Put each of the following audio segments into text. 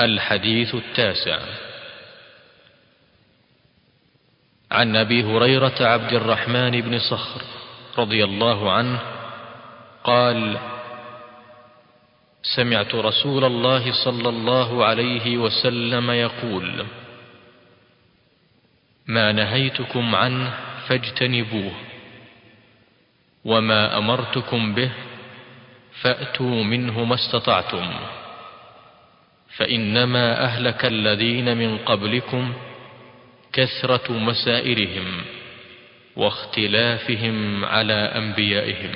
الحديث التاسع. عن أبي هريرة عبد الرحمن بن صخر رضي الله عنه قال سمعت رسول الله صلى الله عليه وسلم يقول ما نهيتكم عنه فاجتنبوه وما أمرتكم به فأتوا منه ما استطعتم. فإنما أهلك الذين من قبلكم كثرة مسائلهم واختلافهم على أنبيائهم.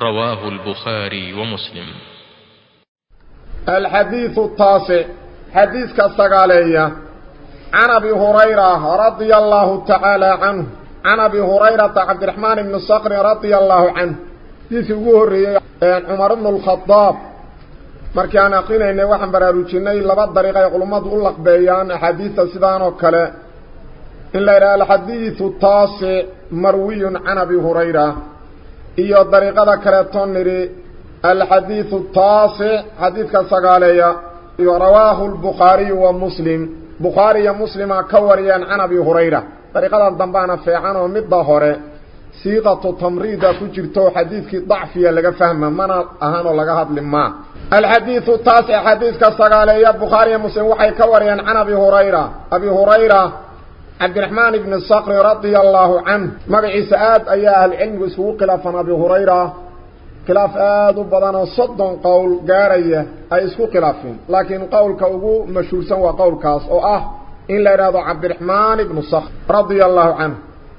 رواه البخاري ومسلم. الحديث التاسع حديث كالسقالية عن أبي هريرة رضي الله تعالى عنه. عن أبي هريرة عبد الرحمن بن الصقر رضي الله عنه. حديث وهري عمر بن الخطاب. Markii aan aqrinaynay waxaan baraarujinay laba dariiq ay culummadu u laqbeeyaan axaadiista sidaan oo kale in la yidhaha alxadiidu taasic marwiyun can abi hurayra iyo dariiqada kaleeto nidhi alxadiidu taasic xadiidka sagaaleeya iyo rawaahu lbukhaariyu wa muslim bukhaari iyo muslima ka wariyeen can abi hurayra dariiqadan dambaana feecan oo midda hore ku jirto xadiidkii dacfiya laga fahma mana ahaan oo laga hadli maa الحديث التاسع حديث كالسقالية بخاري مسلم وحي كوريا عن أبي هريرة أبي هريرة عبد الرحمن بن الصقر رضي الله عنه مقعي سآد أي أهل العلم وسوق خلافا أبي هريرة خلاف آد وبضان صد قول قارية أي سوق خلافين لكن قول كوغو مشهور سوى قول كاس أو أه إن لا يراد عبد الرحمن بن الصقر رضي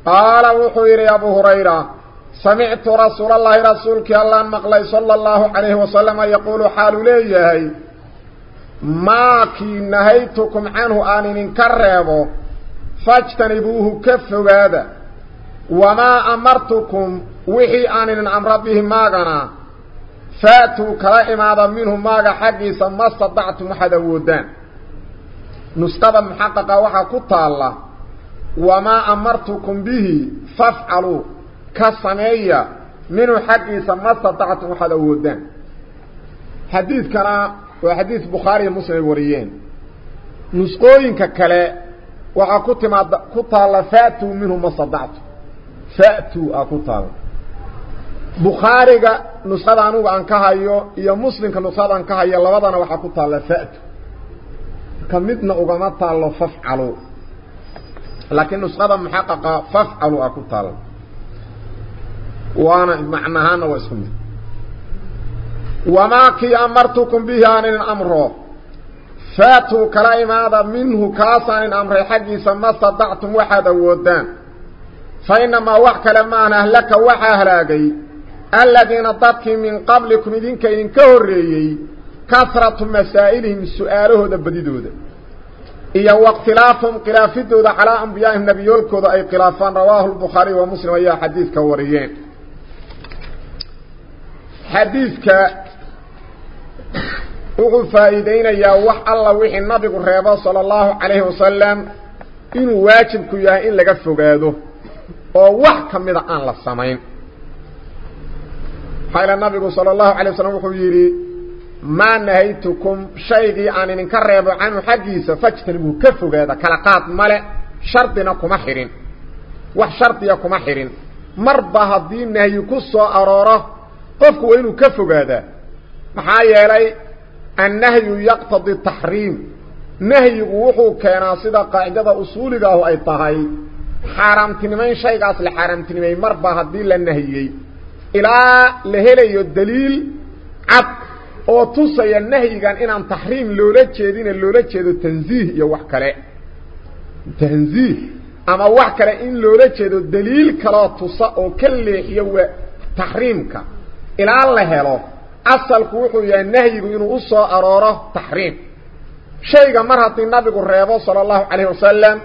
قال وحير أبو هريرة سمعت رسول الله رسولك الله مقلي صلى الله عليه وسلم يقول حال ليه ما كي نهيتكم عنه آن انكرهبه فاجتنبوه كف هذا وما أمرتكم وحي آن أمر به ماغنا. فاتوا كلائم هذا منه ماغا حقي سما استطعتم حدا ودان محققة وحا كتا الله وما أمرتكم به فافعلوا. كسمية منه حقيسا ما استطعتم واحد أودان. حديث كان وحديث بخاري مسلم وريين. نسقوين ككلا وعكت ما كتا فأتوا منه ما استطعتم. فأتوا أكتا بخاري نسخة أنوغ عن كهايو يا مسلم كنسخة عن كهايو لبضنا وحكتا فأتوا. كمدنا أغمات الله فافعلوا. لكن نسخة محققة. فافعلوا أكتا وأنا معناها واسمه وما كي أمرتكم به عن الأمر. فاتوا كلام هذا منه كاسا الأمر. حقي سما صدعتم وحدا ودان. فإنما وحك لما أهلك وحاهلاقي الذين ضدك من قبلكم إذن كإذن كهريي. كثرة مسائلهم سؤاله دبديدو إيا واقتلافهم قلافدو ذا على أنبيائهم نبيولكو ذا أي قلافان رواه البخاري ومسلم أيها حديث كوريين حديث ك أغفى إذين يا وح الله وح النبي الرابع صلى الله عليه وسلم إن واجب كيها إن لقى فقاده ووح كم إذا أن لصمين النبي صلى الله عليه وسلم وحبيري ما نهيتكم شيئا إن انكرب عن حقيسه فجتن بو هذا كلا قاد مال شرطنا كما خيرين وحشرطي كما خيرين مربى الدين نهي كسو اروره قف وينو هذا ما يلي النهي يقتضي التحريم. نهي وحو كان سدا قاعدة اصولها أي طهي. حرام تنمي شيئا اصل حرام تنمي مربى الدين لنهي إلى لهله الدليل عط oo tusaya nahyigan inaan taxriim loola jeedine loola jeedo tanziih iyo wax kale tanziih ama wax kale in loola jeedo daliil kaloo tusa oo ka leexiyo waa taxriimka ilaa la helo asalku wuxuu yahay nahyigu inuu u soo arooro taxriim shayga mar haddii nabigu reebo sala allahu calayhi wasalam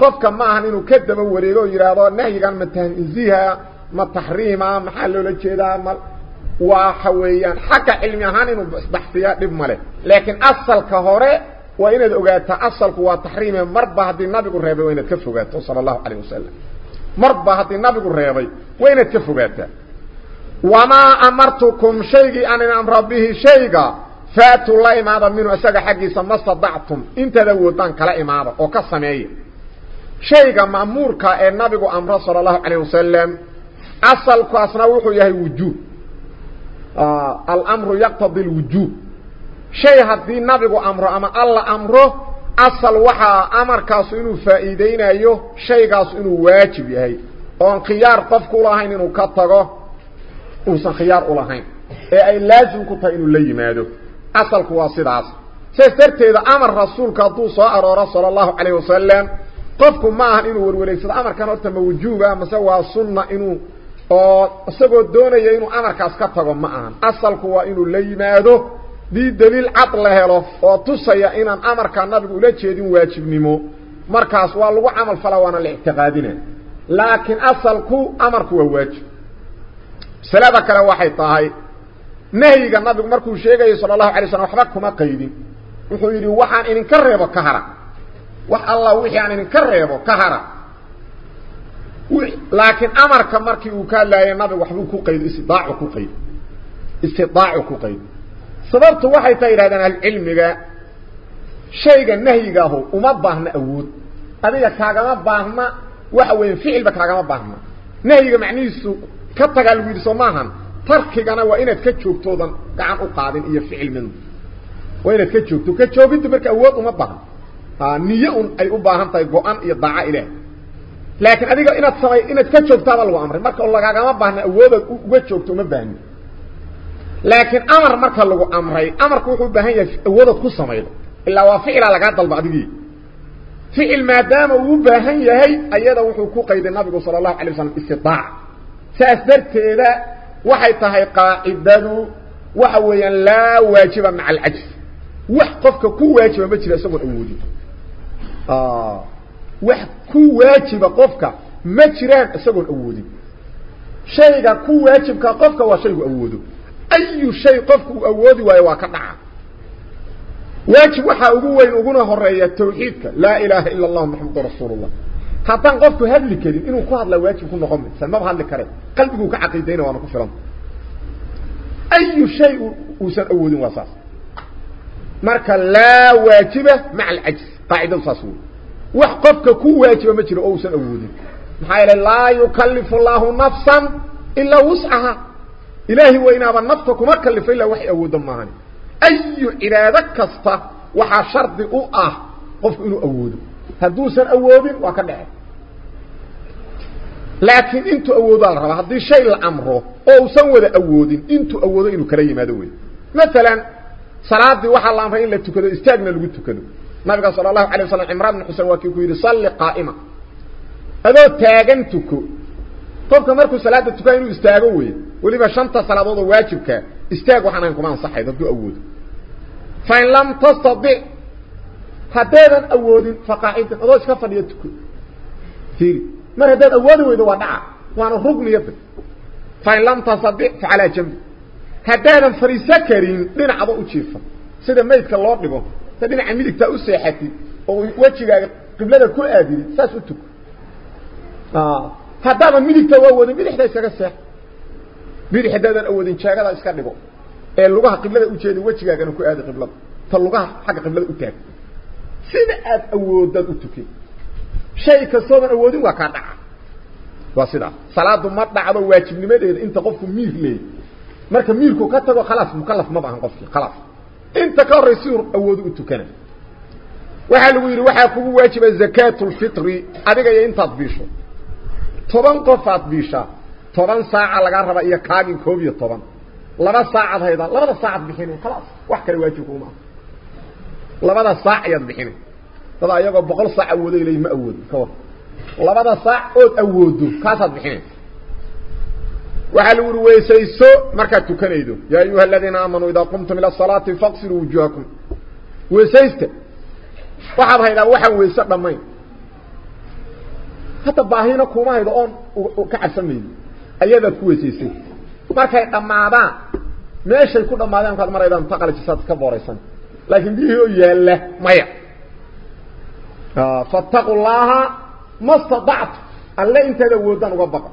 qofka ma ahan inuu ka daba wareego oo yidhaahdo nahyigan ma tanziiha ma taxriima maxaa loola jeedaa ma وحويان. حكا علميهان انو بحثيات ببمالي لكن أصل كهوري وأنا اقاتا اصل كوا تحريم مربا هدي النبي قرهبه وأنا اتكفه قاتا صلى الله عليه وسلم. مربا هدي النبي قرهبه وأنا اتكفه قاتا وما أمرتكم شيقي أن نعم ربه شيقا فأتوا الله ماذا منه. أساق حقي سما استضعتم إنت ذو دان كلا ماذا وكسم اي شيقا مامور كا النبي قرهبه صلى الله عليه وسلم. اصل كواسنا وحو يهي وجود yaqtadi lwujuub shay haddii nabigu amro ama alla amro asal waxaa amarkaasu inuu faa'iideynayo shaygaasu inuu waajib yahay oon khiyaar qofku ulahayn inuu ka tago uusan khiyaar ulahayn ee ay laazim ku tahay inuu la yimaado asalku waa sidaas sidaas darteeda amar rasuulka hadduu soo arooro sala allahu calayh wasalam qofku ma ahan inuu warwareegsado amarkan horta ma wujuuba mase waa sunna inuu oo isagoo doonaya inuu amarkaas ka tago ma ahan asalku waa inuu la yimaado dii daliil cad la helo oo tusaya inaan amarkaa nabigu ula jeedin waajibnimo markaas waa lagu camal fala waana la ictiqaadina laakiin asalku amarku waa waajib masalada kale waxay tahay nahyiga nabigu markuu sheegayo sala allahu alay slam waxba kuma qaydin wuxuu yidhi waxaan idinka reebo ka hara wax allah wixii aan idinka reebo ka hara qaydo istidaacu ku qaydo istidaacu ku qaydo sababtu waxay taa yidhahdeen ahlucilmiga shayga nahyigaaho uma baahna awood adiga kaagama baahna waxa weya ficilba kaagama baahna nahyiga macnihiisu ka tagaa lagu yidhi soo maahan tarkigana waa inaad ka joogtoodan gacan u qaadin iyo ficil midna waa inaad ka joogto ka joogidda marka awood uma baahna niye un ay u baahan tahay go-an iyo daaco ilaah لكن أديك إن الصمي إن تكتشوك تابع الوامر. مركا الله قام بحنا أوابك وكتشوك تمبان لكن أمر مركا الله أمري. أمر كوكو بحنا أوابك كالصمي إلا وفعل على قادة البعض فعل ما دام وبحنا هاي أيضا وحكو قيد النبي صلى الله عليه وسلم استطاع. سأسدرت إذا وحي تهيقا إدادو وحويا لا واجبا مع العجز. وحقفك كو واجبا مجرسة من أوديك آه. Wax ku waajiba qofka ma jiraan isagoon awoodin shayga ku waajibka qofka waa shaygu awoodo ayu shay qofku uu awoodi waayo waa ka dhaca waajib waxaa ugu weyn uguna horeeya tawxiidka laa ilaaha ila اllah maxamadu rasuul الlah haddaan qofku hadli karin inuu ku hadla waajib ku noqon maysa maba hadli kare qalbiguu ka caqiidayna waana ku filan ayu shay uusan awoodin waa saas marka laa waajiba maca alcajz qaacidadu saas wax qofka ku waajiba ma jiro oo uusan awoodin maxaa yeele laa yukalifu اllahu nafsa ilaa wuscaha ilaahi weynaaba nafta kuma kalifo ilaa waxay awoodo maahan ayu cibaado kasta waxaa shardi u ah qofku inuu awoodo hadduusan awoodin waa ka dhace laakiin intuu awoodaa la rabaa haddii shay la amro oo usan wada awoodin intuu awoodo inuu kala yimaado wey maalan salaadii waxaa la amray in la tukado istaagna lagu tukado نبي صلى الله عليه وسلم عمران بن حسين وكي يقول صلي قائمة هذا تاغنتك طبك مركو صلاة تكاينو استاغوه ولما شمت صلاة هذا واجبك استاغو حنان كمان صحيح هذا أود فإن لم تستطيع هذا أود فقائد هذا شكفر يدك فيري مر هذا أود ويدا ودعا وأنا هرقني يدك فإن لم تستطيع فعلى جنب هذا فريسكرين لنعضو أجيفا سيدا ميتك الله أبنبه ta dhinaca midigtaa u seexatid oo wejigaaga qiblada ku aadidid saas u tuko haddaadan midigta u awoodin bidixda iskaga seex bidix haddaadan awoodin jeegada iska dhigo ee lugaha qiblada ujeedi wejigaagana ku aadi qiblada ta lugaha xagga qiblada u taag sida aad awoodaad u tukin shay kastoodan awoodin waa kaa dhaca waa sidaa salaadu ma dhacdo waajibnimadeeda inta qofku miir leey marka miirku ka tago khalaas mukalaf ma baahan qofkii khalaas inta ka horraysi awoodu u tukana waxaa lagu yidhi waxaa kugu waajiba zakaatulfitri adiga iyo intaad biisho toban qofaad biishaa toban saaca lagaa rabaa iyo kaagin koob iyo toban laba saacad haydaa labada saacad bixina khalaas wax kale waajib kuma aha labada saac ayaad bixina dad ayagoo boqol saac awooday leey ma awoodo ka war labada saac ood awoodo kaasaad bixinaysa وحال ورويسيسو مركا توكنيدو يا ايها الذين امنوا اذا قمتم إلى الصلاه فاغسلوا وجوهكم ويسيست وحاب هيدا وحان ويسا دمين حتى باهينا كوما هيدا اون كعسمين ايذا كويسيسي مركا دمادا ماشي كو دمادا ان قد مر ايدان تقال جسات كبوريسن لكن دي هو يله مايا فاتقوا الله ما استطعت الا انت لو ودان وبقى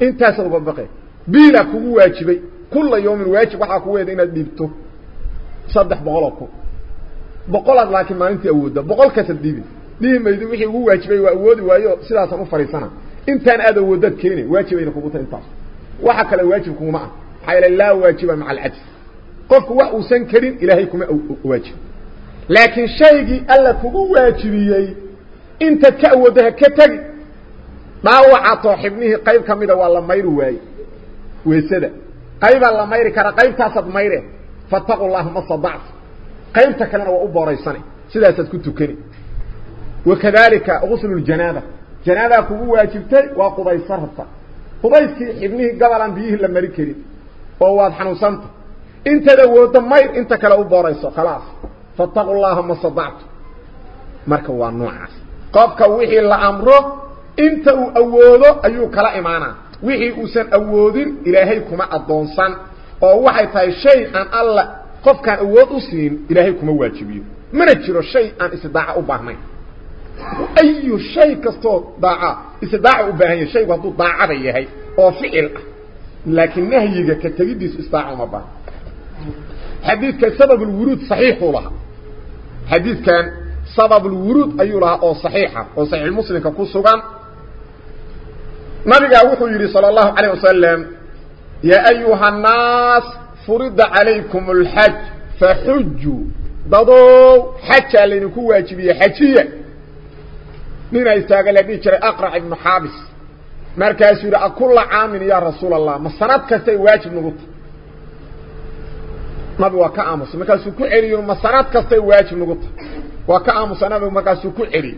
intaasaad uga baqe biilaa kugu waajibay kula yawmin waajib waxaa ku weeda inaad dhiibto saddex boqoloo kun boqolaad laakiin maalintii awoodda boqolkaasaad dhiibi dhihi maydo wixii ugu waajibay waa awoodi waayo sidaasaan u fadhiisana intaan aad awooddaad keeni waajibayna kugu tahay intaas waxa kale waajib kuguma ah maxaa yeele laa waajiba maca alcajz qofku wax uusan karin ilaahay kuma waajib laakiin shaygii alla kugu waajibiyey intaad ka awooddo ha ka ما هو عطو حبنه قيب كميدا والا مير واي ويسدا قيب الله مير كرا قيب تاسد ميره فاتقوا الله ما صدعت قيب تكلنا وأبو ريساني سيدا كنتو كني وكذلك غسل الجنادة جنادة كبو واجبتر وقضي صرحت قضيت ابنه قبلا بيه لما ركري وهو حنو سنت انت دو دمير انت كلا أبو ريسو خلاص فاتقوا الله ما صدعت مركوا النوع قابك وحي الله أمره inta uu awoodo ayuu kala imaanaa wixii uusan awoodin ilaahay kuma addoonsan oo waxay tahay shay aan alla qofkaan awood u siin ilaahay kuma waajibiyo mana jiro shay aan istidaaca u baahnayn ayu shay kastoo daaca istidaaca u baahan yahay shaygu hadduu daacada yahay oo ficil ah laakiin nahyiga ka tegidiisu istidaaca uma baahna xadiidka sabab lwuruud saxiixuu lahaa xadiidkan sabab lwuruud ayuu lahaa oo saxiixa oo saxiix muslimka ku sugan نبي قاوحو يري صلى الله عليه وسلم يا أيها الناس فرد عليكم الحج فحجوا ضدو حتى لنكوة بي حجية لنا يستغل بي كري أقرع ابن حابس مركز يري أكل عامين يا رسول الله ما سنبك سيواج نغط نبي وكأمس مركز يري ما سنبك سيواج نغط وكأمس نبي مركز يري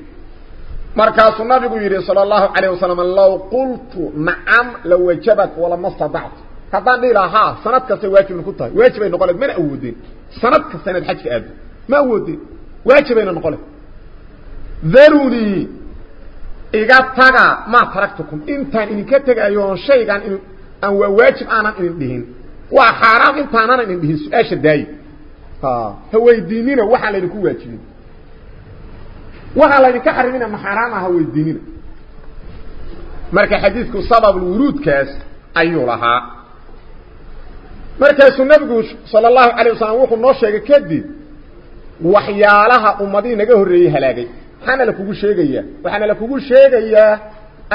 الlahu عalيه wasalam low qultu nacam lawajabat walama stadactu haddaan dhihi lahaa ha sanad kastay waajibna ku tahay waajibay noqon leed mana awoodeen sanad kasta inaad xajka aaddo ma awoodeen waajibayna noqon leed darunii iga taga maa taraktukum intaan idinka tegaayo oon shaygaan in aan waa waajib aanan idin dhihin waa xaaraam intaanan idin dhihin su-aasha daayi ha weydiinina waxaan laydinku waajibin waxaa laydinka xarimina ma xaaraam aha weydiinina marka xadiidku sabab wuruudkaas ayuu lahaa markaasuu nabigu salى الlahu عalيه wasalam wuxuu noo sheegay kadib waxyaalaha ummadihii naga horreeyey halaagay maxaana la kugu sheegayaa waxaana la kugu sheegayaa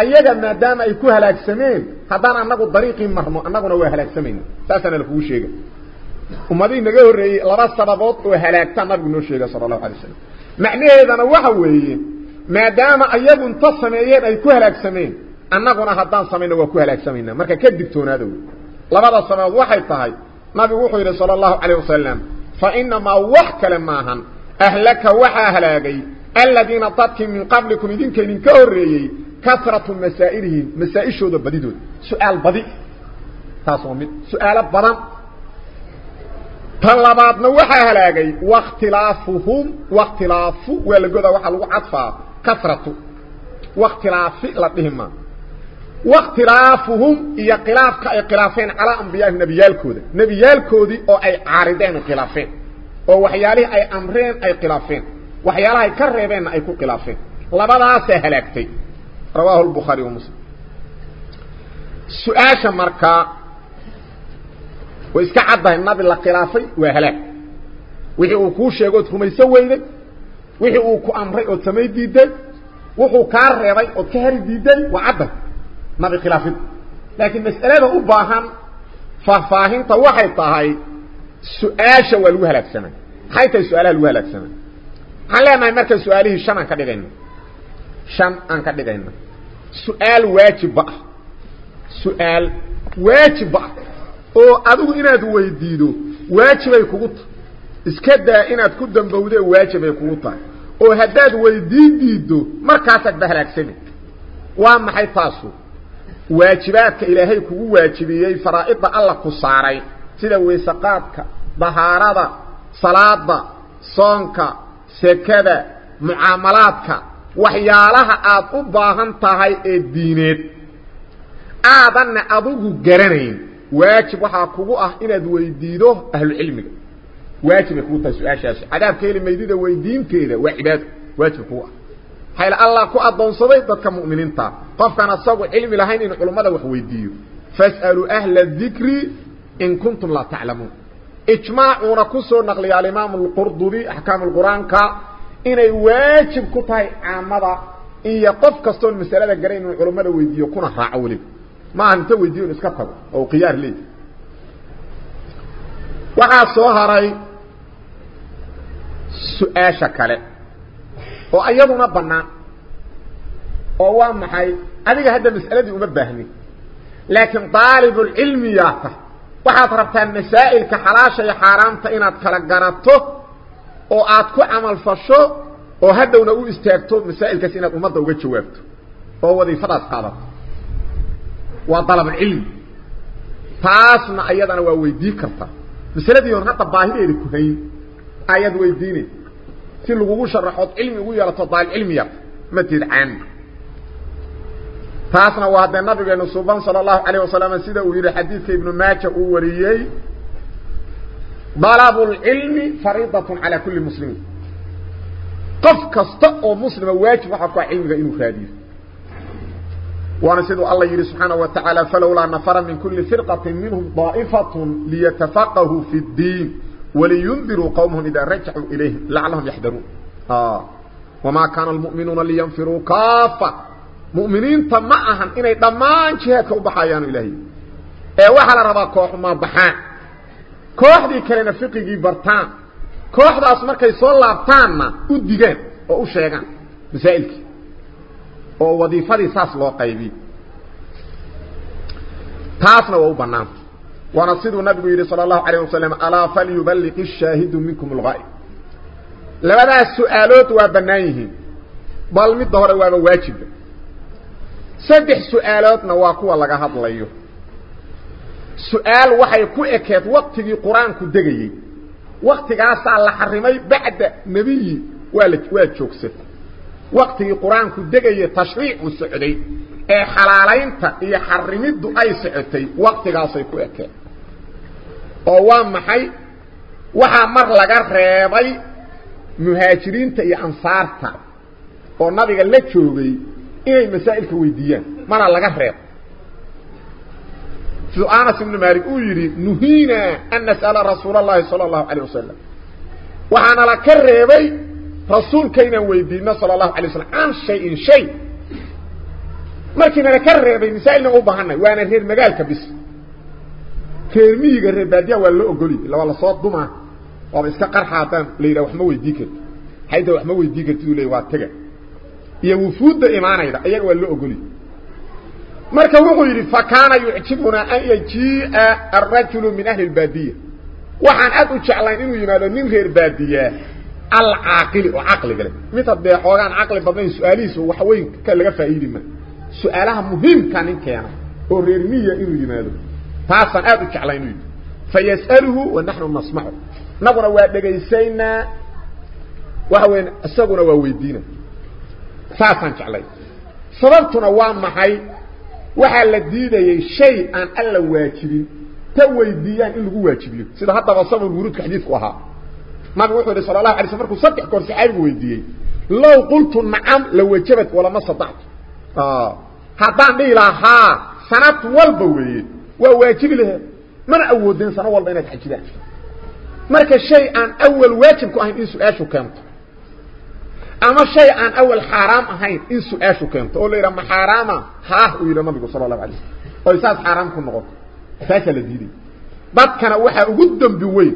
ayaga maadaama ay ku halaagsameen haddaan anagu dariiqii marno annaguna waa halaagsamayna saasaana lakugu sheega ummadihii naga horreeyey laba sababood oo halaagtaa nabigu noo sheega salى الlahu alay slam معنيهدنا وحوهي ما دام أيض تصميين أي كهل أكسمين أنقنا حدان سمين وكهل أكسمين مركا كدبتون هذا لماذا السماوات وحي الطهي نبي وحي رسول الله عليه وسلم فإنما وحك لماهن أهلك وحا أهلاقي الذين طبكم من قبلكم إذن كيمن كوريي كثرة مسائرهم مسائشو دو بديدون سؤال بدي سؤال بدي tan labaadna waxaa halaagay wakhtilaafuhum wakhtilaafu waa la godaa waxaa lagu cadfaa kasratu wakhtilaafi la dhihi maa wakhtilaafuhum iyo khilaafka ay khilaafeen calaa ambiyaahim nebiyaalkooda nebiyaalkoodii oo ay caarideen khilaafeen oo waxyaalihii ay amreen ay khilaafeen waxyaalahay ka reebeenna ay ku khilaafeen labadaasaa halaagtay rawaahu lbukhaari wa muslim su-aasha markaa way iska caddahay nabi la khilaafay waa halaag wixii uu kuu sheego ood rumayso weyday wixii uu ku amray ood samay diiday wuxuu kaa reebay ood ka hari diiday waa cadday nabi khilaafid laakiin mas'alada u baahan faahfaahinta waxay tahay su-aasha waa lagu halaagsamay maxay tahay su-aalaha lagu halaagsamay waxaan leenahay marka su-aalihii shan aan ka dhigayna shan aan ka dhigayna su-aal waajibba ah su-aal waajibba ah oo adigu inaad weydiido waajibay kugu tahay iska daa inaad ku dambowdee waajibay kugu tahay oo haddaad weydiin diiddo markaasaad ba halaagsami waa maxay taasu waajibaadka ilaahay kugu waajibiyey faraa'idda alla ku saaray sida weysaqaadka dahaarada salaada soonka sekada mucaamalaadka waxyaalaha aad u baahan tahay ee diineed aadanna adigu garanayn waajib waxaa kugu ah inaad weydiido ahlucilmiga waajibay kugu tahay su-aashaasi cadaabka heli maydida weydiinteeda waa cibaado waajib kugu ah hayl allah ku addoonsaday dadka mu'miniinta qofkaan asagu cilmi lahayn inuu culummada wax weydiiyo fas'aluu ahla dikri in kuntum laa taclamuun ijmaacuuna ku soo naqliya alimaam alqurdubi axkaam lqur-aanka inay waajib ku tahay caamada iyo qof kastoon masalada garan inuu culammada weydiiyo kuna raaco weliba ما أنت ويديون اسكبه أو قيار لي. وعاد صوهري أو شكالي وأيضنا بنا. ووام حي هذه هذه المسألة دي أمبهني لكن طالب العلميات وعاد ربتان مسائل كحلاشة حرامت إن أو وعادكو عمل فشو. وهذا ونقول استيقته مسائل كسينة أمبه وغيرت شوابته أو ذي فلاس قادته وطلب العلم تاسنا أيضاً ويدي كرتا مسألة يونها تباهل إليك هاي آيات ويديني سيلوغو شرحوت علمي ويالا تطال علمي متد عن تاسنا وهدى النبي بن صوبان صلى الله عليه وسلم سيدة ويري حديث ابن ماكا ووريي طلب العلم فريضة على كل مسلم قف كستقو مسلم واجب حقا علمي إنو خاديث وأنا سيدو الله يري سبحانه وتعالى فلولا نفر من كل فرقة منهم ضائفة ليتفقهوا في الدين ولينذروا قومهم إذا رجعوا إليه لعلهم يحذروا آه. وما كان المؤمنون اللي ينفروا كافة. مؤمنين تماعهم إنا يدمان جهك وبحيان إلهي. إيه وحل ربا كوح ما بحان. كوح دي كلينا فقه بارتان كوح دي صلى يصول لابتان ما أو ديگان أو شاگان مسائلك. Oo wadiifadii saas loo qaybiy taasna waa u bannaanta waana siduu nabigu yidhi salى الlahu عalيه wasalam alaa falyubaliq الshaahidu minkum اlgaa'ib labadaas su-aalood waa bannaan bal midda hore waaba waajiba saddex su-aaloodna waa kuwa laga hadlayo su-aal waxay ku ekeed waktigii qur-aanku degayey waktigaasaa la xarimay bacda nebiyi waa la waa وقتي قرانك دغاي تشريع وسعدي إيه إيه اي حلالينتا اي حرميد أي سعتي وقتي اسي كويك أو وام حي وها مر لغا ريباي مهاجرين تا اي أنصارتا. أو نبي لا جوغي اي مسائل كويديان مانا لغا ريب. سؤال اسم مالك ويري نهينا أن نسأل رسول الله صلى الله عليه وسلم. وحنا لا كريباي رسول كينا ويدينا صلى الله عليه وسلم عن شيء شيء. مركينا نكرر بين سائلنا وبهانا وأنا هير مقال كبس. كيرميق الربادية ولا أقولي إلا والله صوت دمع وابا إسكا قرحاتان ليلة وحموي ديكت. حيث وحموي ديكت تقول لي واتكا إيا وفود إمانا إذا أيان ولا أقولي. مركا وغيري فكان يعتبنا أن يجيء الرجل من أهل البادية. وحان أدو تشعلان إنو يمادو من غير بادية. العاقل وعقل قال. متى بده حوغان عقل بدن سؤالي سو وحوين كان لغا فايدي ما. سؤالها مهم كان كان. وريرميه إنه يمالو فاصا ادك علينا فيسأله ونحن نسمع نقرا ودغيسينا وحوين اسغنا وويدينا. فاصا علينا سببتنا وان ما هي waxa la diiday shay aan alla waajibin ta waydiyaan in lagu waajibiyo sida hadda sabab wuxuu ka hadii ku ahaa ما وخر صلى الله عليه سفرك صدق كرسي عيب ويديه لو قلت نعم لو وجبت ولا ما استطعت آه هبان دي لها سنه والبوي وواجب له من اودين سنه والله انك حجيده مرك شيء ان اول واجب كو اهين سؤال شو كانت اما شيء ان اول حرام اهين سؤال شو كانت أقول له ما حرام ها ويرى ما صلى الله عليه وسلم طيب حرام كنقط فاكل ديدي بعد كان وها اوو دنبي وين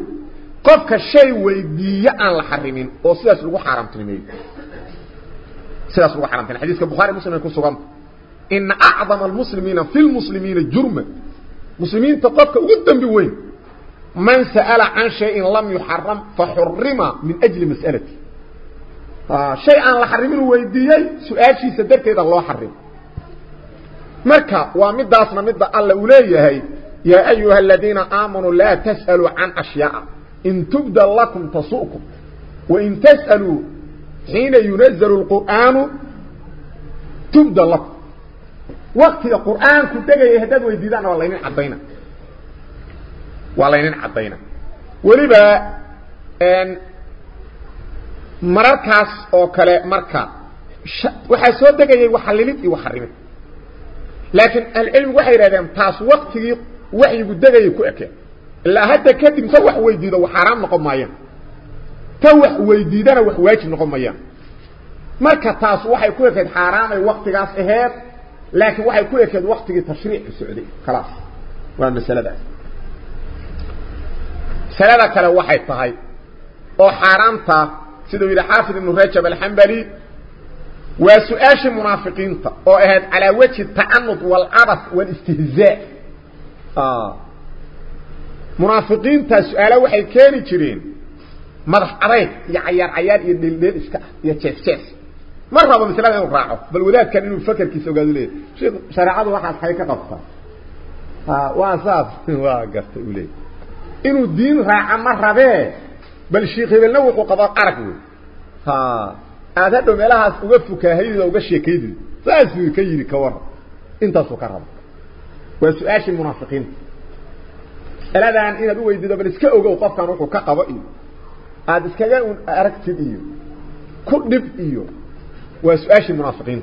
قفك الشيء ويبيع عن الحرمين وصلاس لغو حرام تنمي صلاس لغو حرام تنمي حديث البخاري مسلم يكون صغام إن أعظم المسلمين في المسلمين الجرمة مسلمين تقفك قدام بوين من سأل عن شيء لم يحرم فحرم من أجل مسألتي شيء عن الحرمين ويبيع سؤال شيء سدبت الله حرم مركا ومدة أصنا مدة ألا هي يا أيها الذين آمنوا لا تسألوا عن أشياء إن تبدى لكم تسؤكم وإن تسألوا حين ينزل القرآن تبدى لكم. وقت القرآن كنت كنتك يهدد ويددعنا والله إنين عدينا. والله إنين عدينا. ولبا إن مركز أو كلا مركز وحسود دقا يحللت يحرمت لكن العلم وحي رادم تاس وقت وحي قد دقا يكو أكيد. لا هدا كدي مسوح ويديده وحرام نقوم مايا. توح ويديده وح واجب نقوم مايا. مركة تاس وحي كوية كد حرام الوقت غاس إهاب لكن وحي كوية كد وقت تشريع في السعودية خلاص. وأنا سلدة سلدة كلا وحي تهي أو حرام تا. سيدو إلى حافظ ابن رجب الحنبلي. وسؤاش المنافقين تا. أو اهد على وجه التعنض والعبث والاستهزاء. آه. منافقين تسألوا وحي كيري كيرين مضح عريك يعيار عيار يدل ليل اسكا يتشيف تشيف مرحبا مثلا نراعه بل ولاد كان ينفكر كيسو قادوا ليه شيخ شرعات واحد حيكا قطة واساف واقفت اولي انو الدين راعا مرحبا بل شيخ بل نوق وقضاء قرقه ها اعتادو ميلاها اوفكا هيدا وقشي كيدي ساسو كيري كورا انت سو كرم وسؤال المنافقين masaladan inaad u weydiido bal iska ogow qofkan wuxuu ka qabo iyo aada iskaga aragtid iyo ku dhib iyo waa su-aashii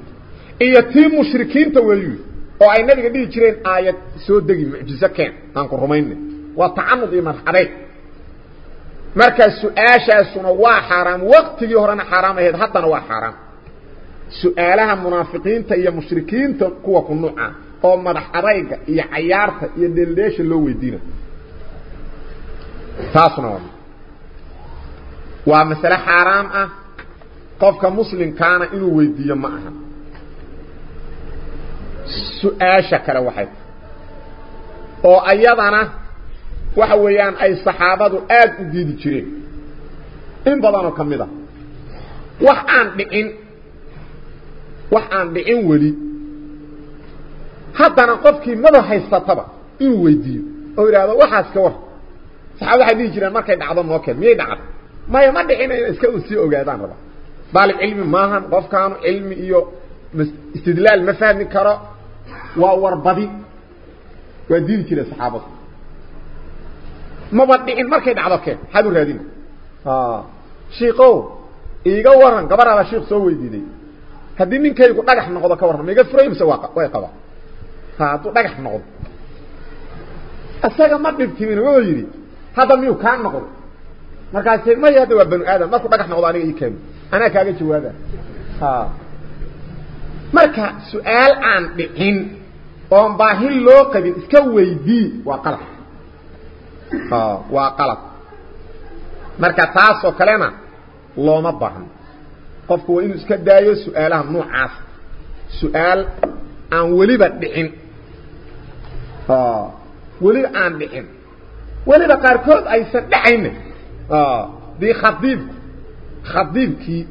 iyo tii mushrikiinta weeyu oo ay nabiga dhihi jireen aayad soo degi mucjizo keen aan ku rumayna waa tacanud iyo marxadeyd markaa su-aashaasuna waa xaaraam waqtigii horena xaaraam ahayd haddana waa xaaraam su-aalaha munaafiqiinta iyo mushrikiinta kuwa ku nuuca oo madax adayga iyo cayaarta iyo dheeldheesha loo weydiina تاسنون. ومثلا حرام أه، قفك مسلم كان إنو ويدية معها. سؤال شكرا واحد. أو ايضانا أه، وحويان أي صحابادو آد أديد جرين إن بضانو كميدا وحان بئن وحان بئن ولي. حتى نقفك مدو حيث ستبا انو ويدية. أو ارادو وحاسك واحد saxaabada waxay dhihi jireen markay dhacdo noo keen miyay dhacdo maya ma dhicin ina iska sii ogaadaan raba daalib cilmi maahan qofkaanu cilmi iyo istidlaal ma fahmi karo waa warbadi waa diidi jireen saxaabadu maba dhicin markay dhacdo keen maxaad u raadina shiikow iiga waran gabaraada shiik soo weydiiday haddii ninkaygu dhagax noqdo ka warran ma iga furay mise waa way qabaa ha hadduu dhagax noqdo isaga ma dhibtimin wuxuu yidhi هذا ميو كان نقول مركز ما يهدوا ابن آدم؟ ما صبقه إحنا قضاني اي أنا كاقيت هو هذا ها آه. مركز سؤال عن بحين اون باهي لو قبل اسكوي بي وقلب. ها وقلب. مركز تاسو كلمة لو مبهن قفك وإن اسكدايو سؤالها منو عاف سؤال عن ولبت بحين ها آه. ولبت عن بحين ولبا قاركود أي سدحين. آه دي خطيب. خطيب كي.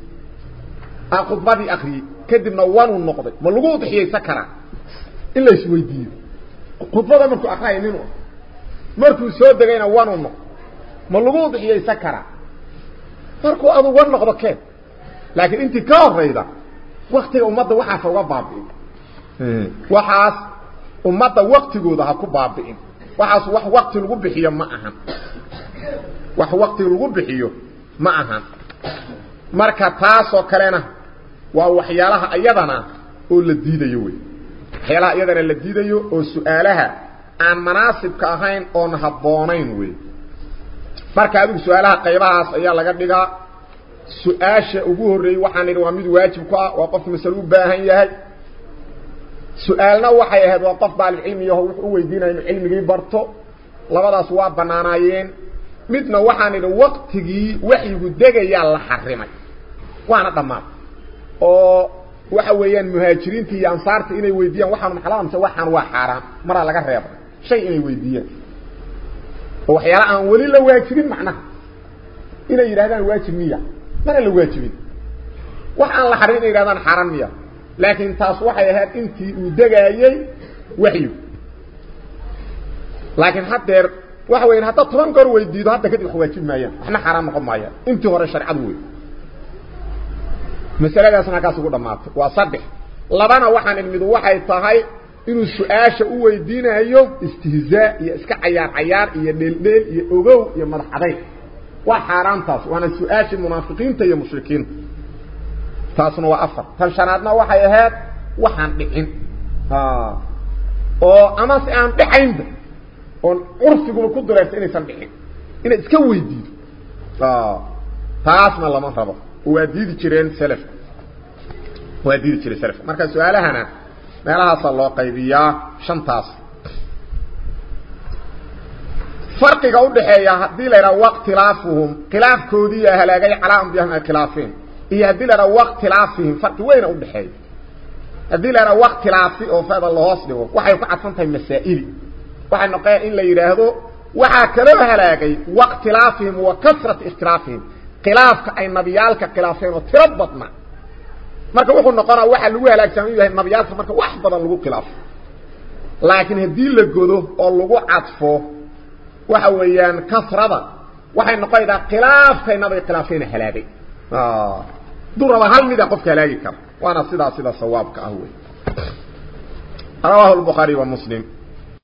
أخذ بادي اخري كدبنا وانو النقطة ما لقوه تحيي سكرا إلا شوي دير خطبا دا مرتو أخاي نينو مرتو سود دقين وانو النقطة ما لقوه تحيي سكرا فاركو أدو وانو النقطة كيف؟ لكن انت كار ريدا وقتك أمد وحا فوا بابئين وحاس إيه. أمد وقتك ودها كو بابئين waxaas wax wakti lagu bixiyo ma ahan wax wakti lagu bixiyo ma ahan marka taasoo kalena waa waxyaalaha iyadana oo la diidayo wey waxyaalaha iyadana la diidayo oo su-aalaha aan manaasibka ahayn oon habboonayn wey marka adigu su-aalaha qaybahaas ayaa laga dhigaa su-aasha ugu horreeyey waxaan idhi waa mid waajib ku ah waa qof masale u baahan yahay su-aalna waxay ahayd waa qof daalibcilmi yaho wuxuu u weydiinaya inu cilmigii barto labadaas waa bannaanaayeen midna waxaan idhi waktigii waxyigu degayaa la xarimay waana dhammaan oo waxa weeyaan muhaajiriintii iyo ansaartii inay weydiiyaan waxaan maxalada mise waxaan waa xaaraan maraa laga reebay shay inay weydiiyaan oo waxyaala aan weli la waajibin macnaha inay yidhahdaan waajib miya mana la waajibin wax aan la xarin inay yidhahdaan xaaraan miya لكن تاس وحي هاد انتي ودغايي وحيو. لكن حتى واخ وين حتى تمن قر وي حتى كد خواجب مايا. إحنا حرام قوم مايا. انتي هور شرع مسألة مثلا اذا سنا كاسو دمات. واصبح لبنا وحان المد وحي تهي انو سؤاشا أو ويدينا ايو استهزاء يا اسكا عيار عيار يا ديل ديل يا أوغو يا مرحبا وحرام تاس. وأنا سؤاش المنافقين تا يا مشركين. تاسنا وأفر تنشناتنا وحي هاد وحان بحين أو اما سيان بحين أو ارسكو بكود دلائس اني سان بحين اني اسكو ويديد تاسنا الله مطابا وديد كرين سلف وديد كرين سلف مركز سؤال هنا ميلا صلى الله قيبيا شان تاس فرقك أو دحيا دي ليرا وقت خلافهم خلاف كودية هلاقي على انبياهنا خلافين iyo haddii la yidhaha waqtilaafihim farqi weyna udhaxeeya haddii la yidhaha waqtilaafi oo fada lahoos dhigo waxay ku cadfan tahay masaa'ili waxay noqeen in la yidhaahdo waxaa kaloo halaagay waqtilaafihim wa kasrati ikhtilaafihim khilaafka ay nabiyaalka khilaafeen oo tiro badna marka wuxuu noqonaa waxaa lagu halaagsaman yahay nabiyaalka marka wax badan lagu khilaafo laakiin haddii la godo oo lagu cadfo waxa weeyaan kasrada waxay noqonaydaa khilaafkay nabiga khilaafeena halaagay دره هل ميد قفكه لاي كم؟ وأنا صدا سدا ثوابك اهو رواه البخاري ومسلم.